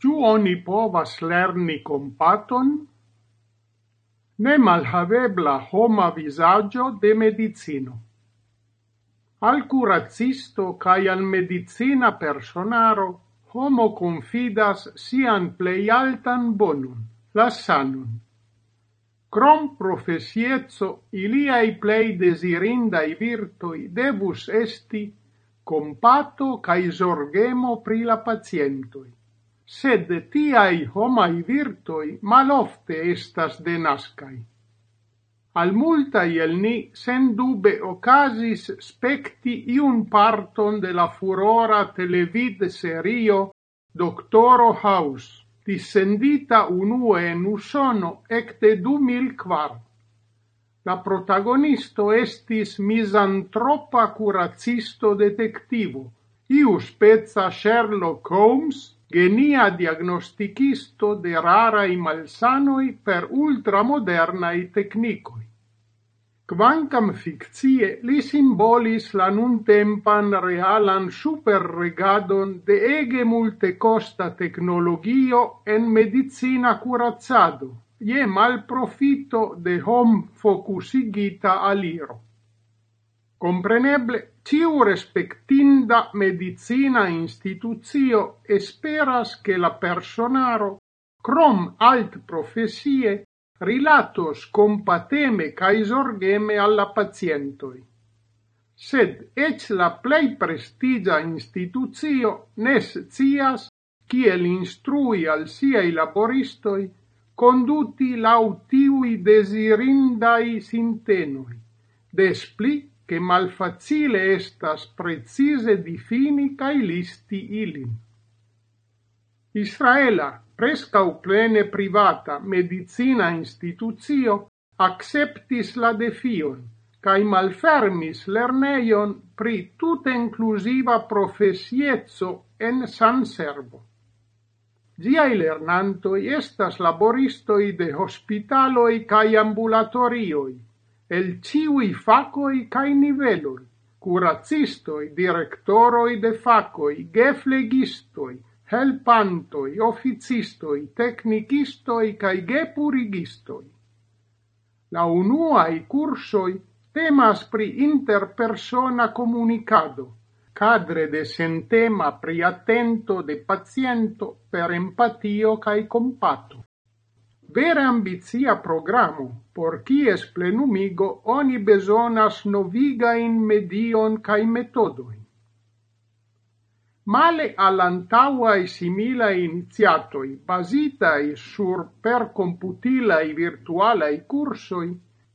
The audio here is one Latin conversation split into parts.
Ciu oni povas lerni compaton? Ne malhavebla homa visaggio de medicino. Al curacisto cae al medicina personaro homo confidas sian plei altan bonum, la sanum. Crom profesiezzo iliai plei desirindai virtoi debus esti compato cae sorgemo pri la pacientoi sed tiai homai virtoi malofte estas denascai. Al multai el ni sendube ocasis specti iun parton de la furora televid serio Doctoro House, dissendita unue en Usono ecte 2004. La protagonisto estis misantropa curacisto detectivo, iu spezza Sherlock Holmes, genia diagnosticisto de raraj malsanoi per ultramodernaj teknikoj. Quancam ficcie, li simbolis la nuntempan realan superregadon de ege multekosta tecnologio en medicina curazzado, ie mal malprofito de hom focusigita aliro. Compreneble, ciu respectinda medicina institucio esperas che la personaro, crom alt profesie, rilatos compateme cae zorgeme alla pacientoi sed ec la plei prestigia instituzio nes cias kiel instrui al siei laboristoi conduti lautiui desirindai sintenoi, des pli che malfacile estas precise difini cae listi ilin. Israela, prescau plene privata medicina instituzio, acceptis la defion, cae malfermis lerneion pri tuta inclusiva profesiezzo en San Servo. Giai lernantoi estas laboristoi de hospitaloi cae ambulatorioi, el ciui facoi cae niveloi, curacistoi, directoroi de facoi, geflegistoi, helpantoi, officistoi, technicistoi cae gepurigistoi. La unuaj cursoi temas pri interpersona comunicado, cadre de sentema pri attento de paziento per empatio cae compato. Vere ambicia programo, por kies plenumigo oni besonas noviga in medion kai metodojn. Male all'antaua e simila iniziatoi, bazitaj sur perkomputilaj virtualaj kursoj, cursoi,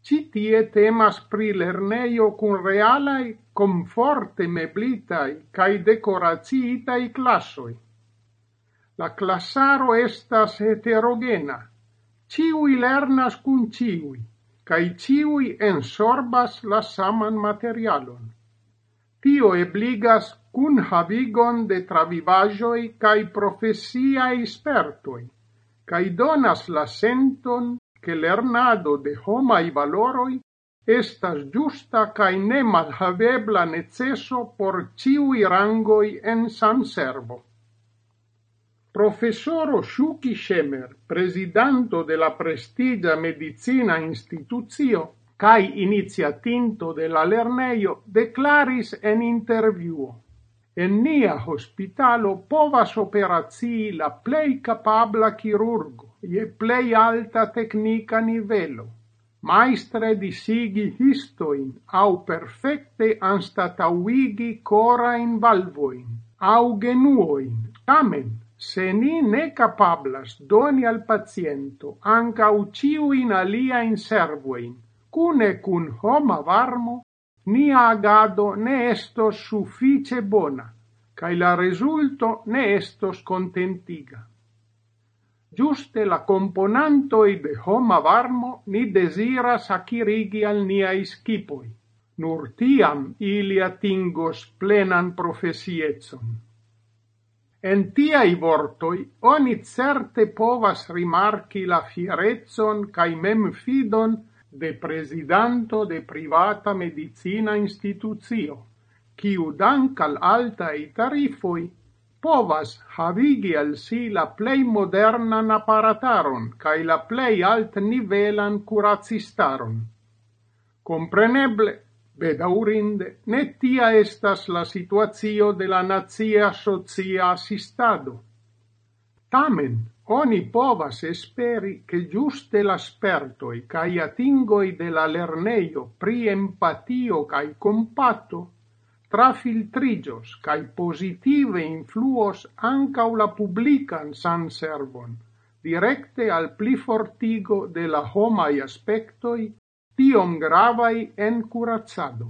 citie temas pri lerneio cun realai, comforte meblitai cae decoraciitai classoi. La classaro estas heterogena, Ciui lernas cun ciui, cae ciui ensorbas la saman materialon. Tio ebligas cun havigon de travivajoi cae profesiae spertoi, cae donas la senton che lernado de homai valoroi estas giusta cae ne malhavebla necesso por ciui rangoi en san servo. Professoro Shuki Shemer, presidanto de la prestigia medicina instituzio, cae iniziatinto de la lerneio, declaris en interviuo. En nia hospitalo povas operazii la plei capabla chirurgo, je plei alta tecnica nivelo, maestre disigi histoin au perfecte anstatauigi corain valvoin, au genuoin, tamen Se ni ne capablas doni al paciento anca uciu in alia in servoin, cune cun homa varmo, nia agado ne estos suffice bona, cae la resulto ne estos contentiga. Giuste la componantoi de homa varmo ni desiras acirigi al niai skipoi, nur tiam ili atingos plenan profesiezon. En tiai vortoi, oni certe povas rimarki la fierezon cae mem fidon de presidanto de privata medicina instituzio, quiu dank al altai tarifoi povas havigi al si la plei modernan apparataron cae la plei alt nivelan curacistaron. Compreneble, bedaurinde, ne tia estas la situazio de la nazia socia assistado. Tamen, oni povas esperi che giuste l'aspertoi cae atingoi de la lerneio pri empatio cae compatto trafiltrigios cae positive influos ancau la publican san servon, directe al pli fortigo de la homai aspectoi tiom gravai en curazzado.